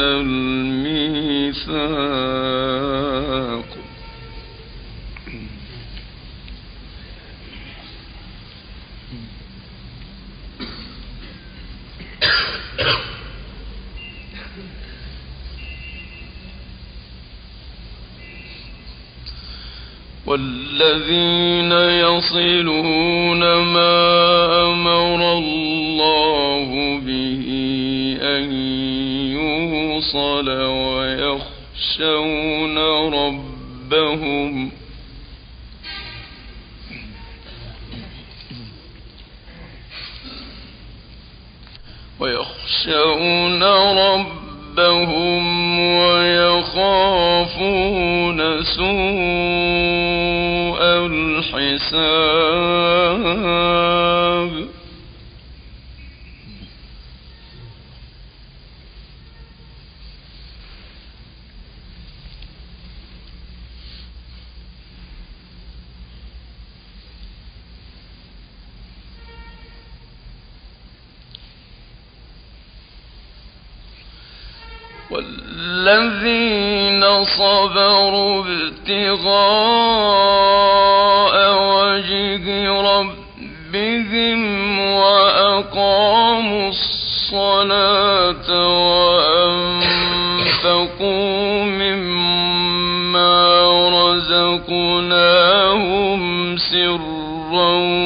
الميثاق. والذين يصلون ما أمر الله يوصل ويخشون ربهم. ويخشون ربهم ويخافون سوء الحساب. والذين صبروا ابتغاء وجه ربهم وأقاموا الصلاة وأنفقوا مما رزقناهم سرا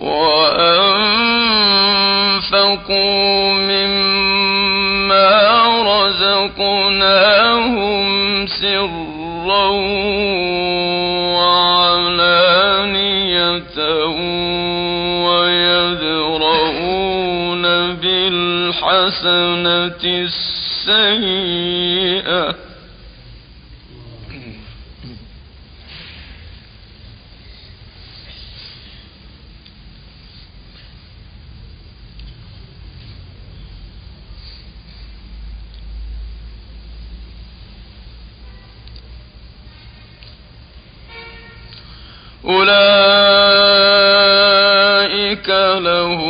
وأنفقوا مما رزقناهم سرا وعلانية ويدرؤون بالحسنة السيئة. أولئك لهم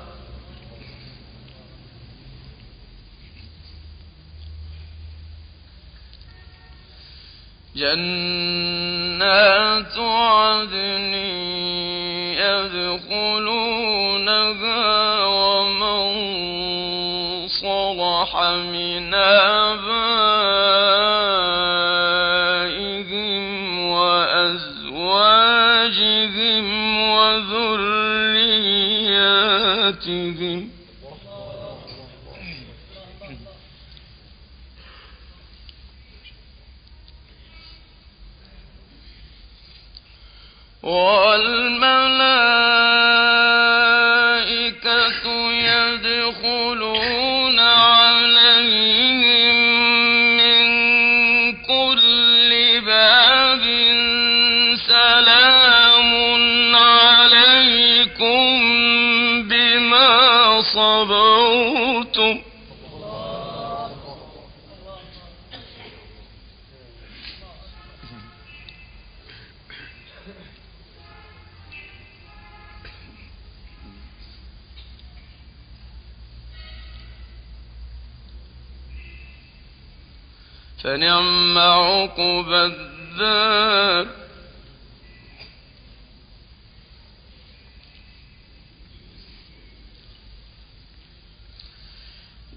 جنات عدن يدخلونها ومن صلح من آبائهم فنعم عقب الدار.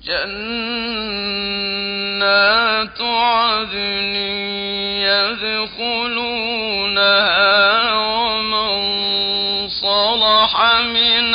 جنات عدن يدخلونها ومن صلح من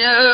yeah.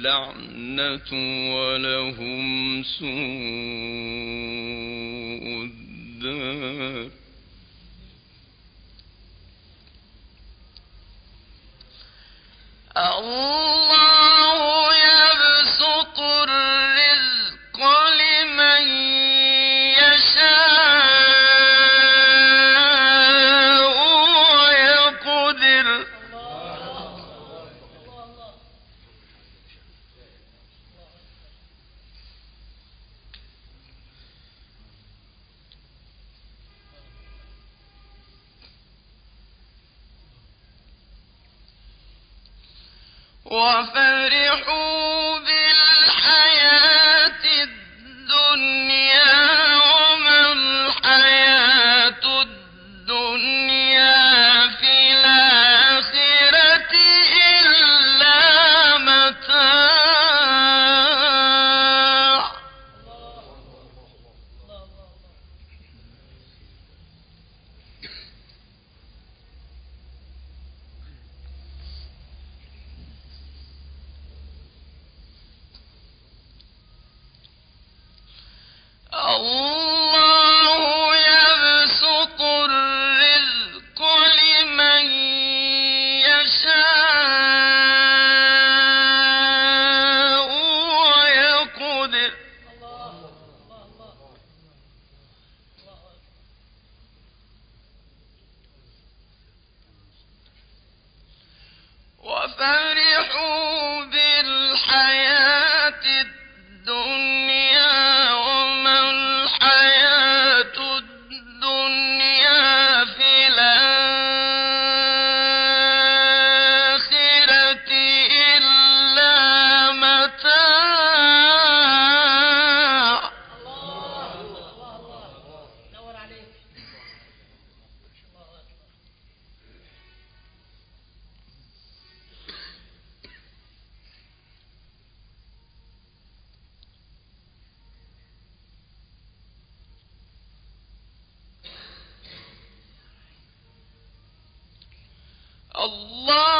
اللعنة ولهم سوء وفرحوا بالله الله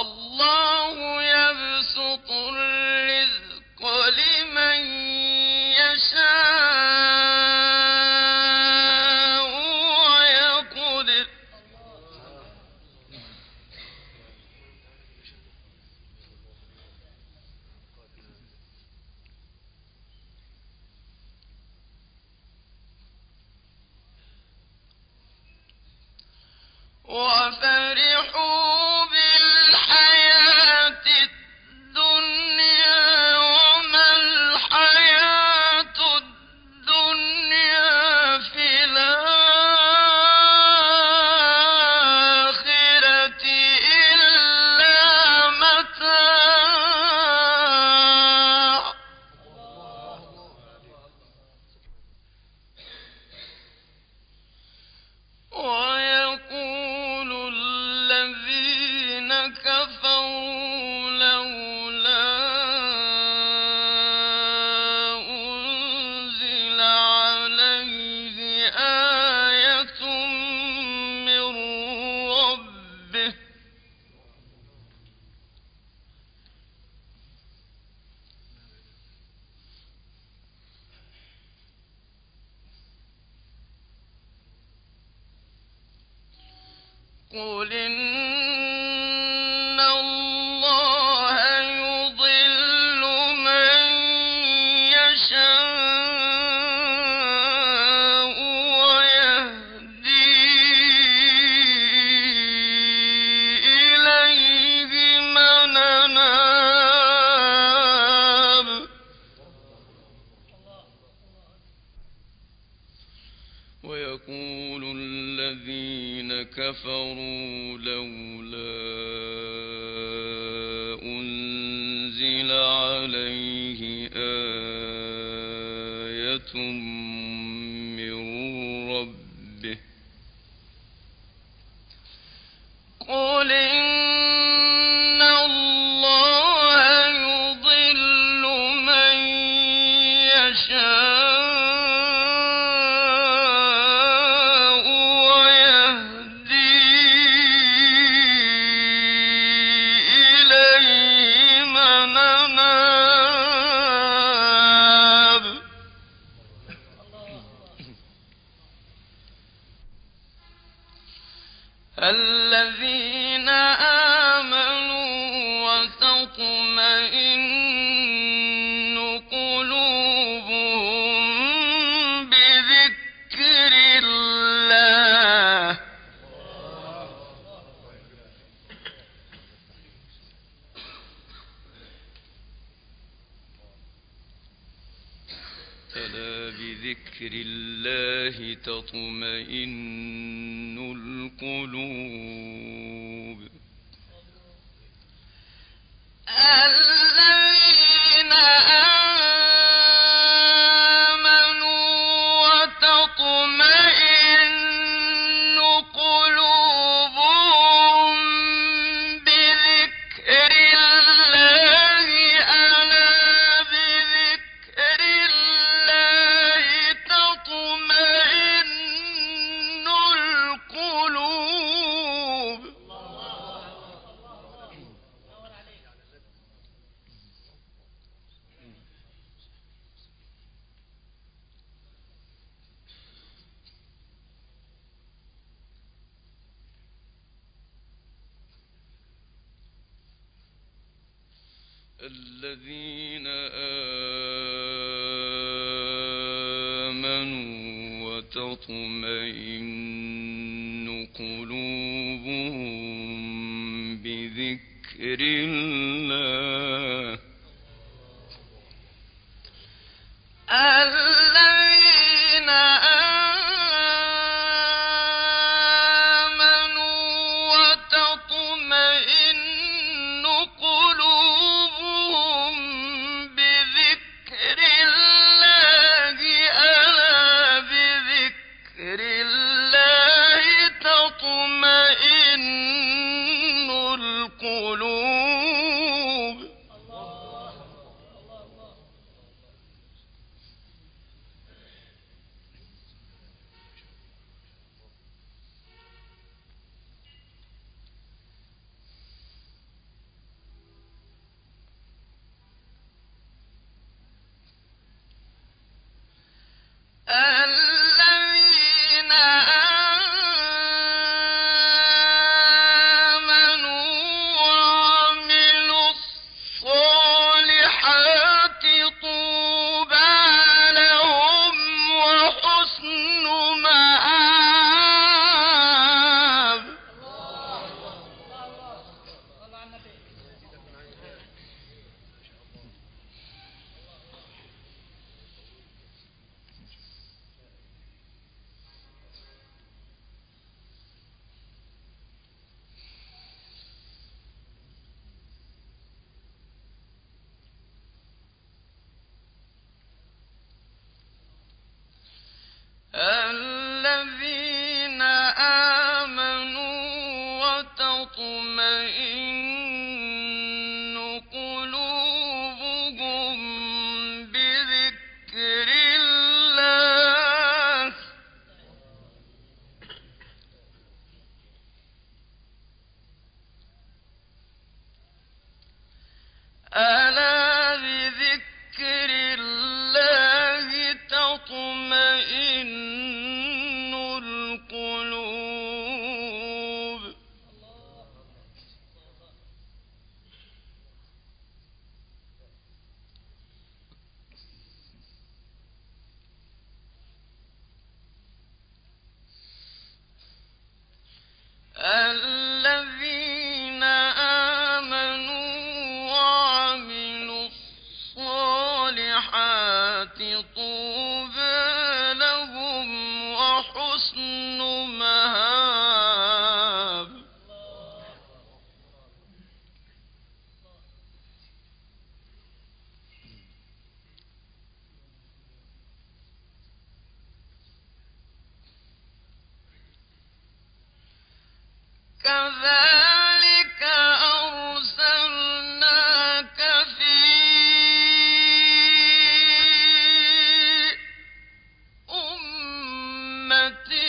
الله يبسط الرزق لمن يشاء ويقدر. وفرح قل إن كفروا لولا أنزل عليه آية من ربه بذكر الله تطمئن القلوب. الذين آمنوا الذين آمنوا وتطمئن قلوبهم بذكر الله. كُلُوا أمة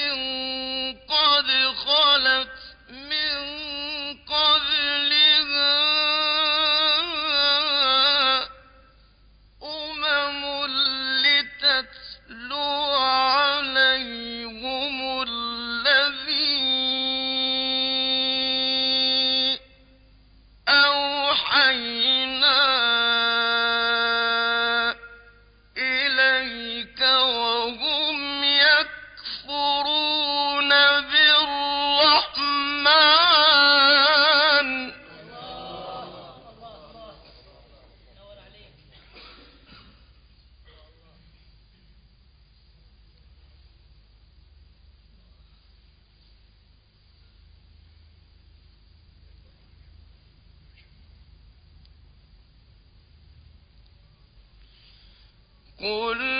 قل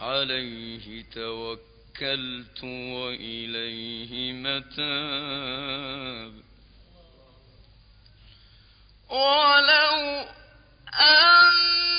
عليه توكلت وإليه متاب. ولو أن